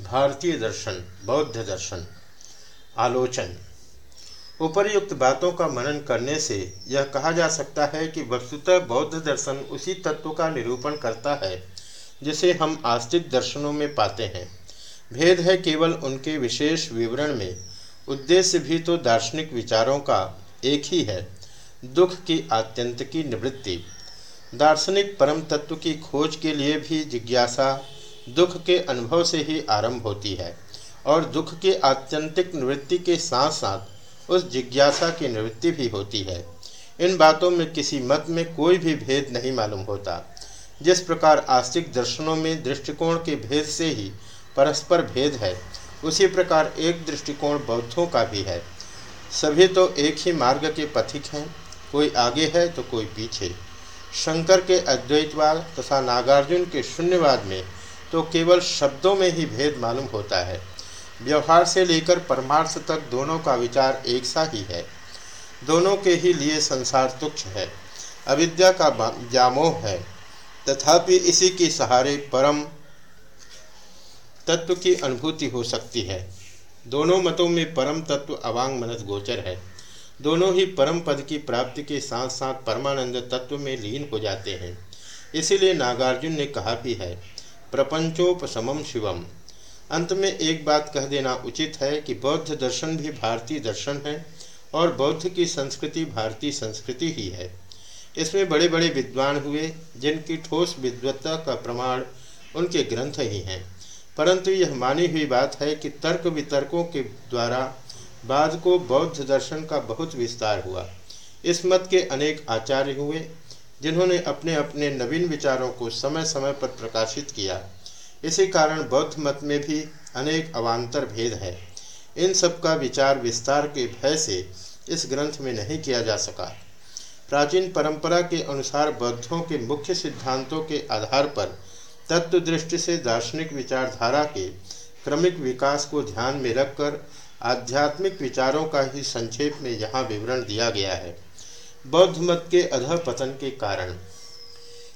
भारतीय दर्शन, बौद्ध दर्शन, आलोचन। उपर्युक्त बातों का मनन करने से यह कहा जा सकता है कि वस्तुतः बौद्ध दर्शन उसी तत्व का निरूपण करता है, जिसे हम आस्तिक दर्शनों में पाते हैं। भेद है केवल उनके विशेष विवरण में, उद्देश्य भी तो दार्शनिक विचारों का एक ही है, दुख की आत्यंत की निवृत्ति। दार्शनिक परम तत्व की खोज के लिए भी जिज्ञासा दुख के अनुभव से ही आरंभ होती है और दुख के आत्यंतिक निवृत्ति के साथ साथ उस जिज्ञासा की निवृत्ति भी होती है। इन बातों में किसी मत में कोई भी भेद नहीं मालूम होता। जिस प्रकार आस्तिक दर्शनों में दृष्टिकोण के भेद से ही परस्पर भेद है, उसी प्रकार एक दृष्टिकोण बौद्धों का भी है। सभी तो एक ही मार्ग के पथिक हैं, कोई आगे है तो कोई पीछे। शंकर के अद्वैतवाद तथा नागार्जुन के शून्यवाद में तो केवल शब्दों में ही भेद मालूम होता है। व्यवहार से लेकर परमार्थ तक दोनों का विचार एक सा ही है। दोनों के ही लिए संसार तुच्छ है। अविद्या का व्यामोह है। तथापि इसी के सहारे परम तत्व की अनुभूति हो सकती है। दोनों मतों में परम तत्व अवांग मनस गोचर है। दोनों ही परम पद की प्राप्ति के साथ साथ परमानंद तत्व में लीन हो जाते हैं। इसीलिए नागार्जुन ने कहा भी है प्रपंचोपशमम शिवम। अंत में एक बात कह देना उचित है कि बौद्ध दर्शन भी भारतीय दर्शन है और बौद्ध की संस्कृति भारतीय संस्कृति ही है। इसमें बड़े बड़े विद्वान हुए, जिनकी ठोस विद्वत्ता का प्रमाण उनके ग्रंथ ही हैं। परंतु यह मानी हुई बात है कि तर्क वितर्कों के द्वारा बाद को बौद्ध दर्शन का बहुत विस्तार हुआ। इस मत के अनेक आचार्य हुए जिन्होंने अपने अपने नवीन विचारों को समय समय पर प्रकाशित किया। इसी कारण बौद्ध मत में भी अनेक अवान्तर भेद है। इन सब का विचार विस्तार के भय से इस ग्रंथ में नहीं किया जा सका। प्राचीन परंपरा के अनुसार बौद्धों के मुख्य सिद्धांतों के आधार पर तत्व दृष्टि से दार्शनिक विचारधारा के क्रमिक विकास को ध्यान में रखकर आध्यात्मिक विचारों का ही संक्षेप में यहाँ विवरण दिया गया है। बौद्ध मत के अधः पतन के कारण।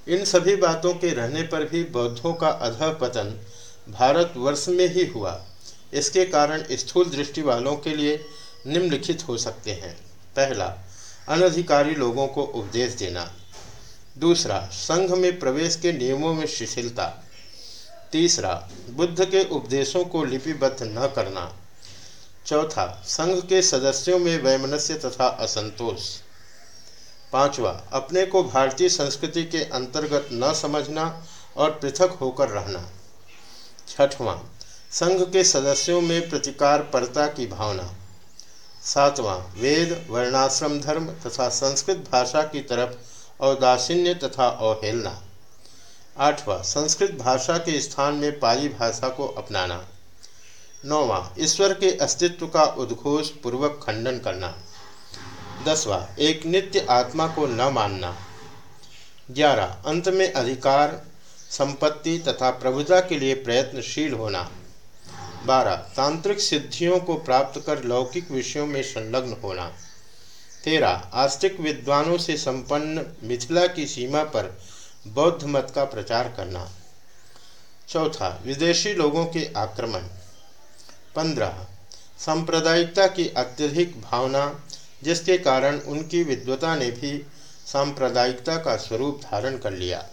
इन सभी बातों के रहने पर भी बौद्धों का अधः पतन भारतवर्ष में ही हुआ। इसके कारण स्थूल दृष्टि वालों के लिए निम्नलिखित हो सकते हैं। पहला, अनधिकारी लोगों को उपदेश देना। दूसरा, संघ में प्रवेश के नियमों में शिथिलता। तीसरा, बुद्ध के उपदेशों को लिपिबद्ध न करना। चौथा, संघ के सदस्यों में वैमनस्य तथा असंतोष। पांचवा, अपने को भारतीय संस्कृति के अंतर्गत न समझना और पृथक होकर रहना। छठवां, संघ के सदस्यों में प्रतिकार परता की भावना। सातवां, वेद, वर्णाश्रम धर्म तथा संस्कृत भाषा की तरफ़ औदासीन्य तथा अवहेलना। आठवां, संस्कृत भाषा के स्थान में पाली भाषा को अपनाना। नौवां, ईश्वर के अस्तित्व का उद्घोष पूर्वक खंडन करना। दसवा, एक नित्य आत्मा को न मानना। ग्यारह, अंत में अधिकार, संपत्ति तथा प्रभुता के लिए प्रयत्नशील होना। बारह, तांत्रिक सिद्धियों को प्राप्त कर लौकिक विषयों में संलग्न होना। तेरह, आस्तिक विद्वानों से संपन्न मिथिला की सीमा पर बौद्ध मत का प्रचार करना। चौथा, विदेशी लोगों के आक्रमण। पंद्रह, सांप्रदायिकता की अत्यधिक भावना जिसके कारण उनकी विद्वता ने भी सांप्रदायिकता का स्वरूप धारण कर लिया।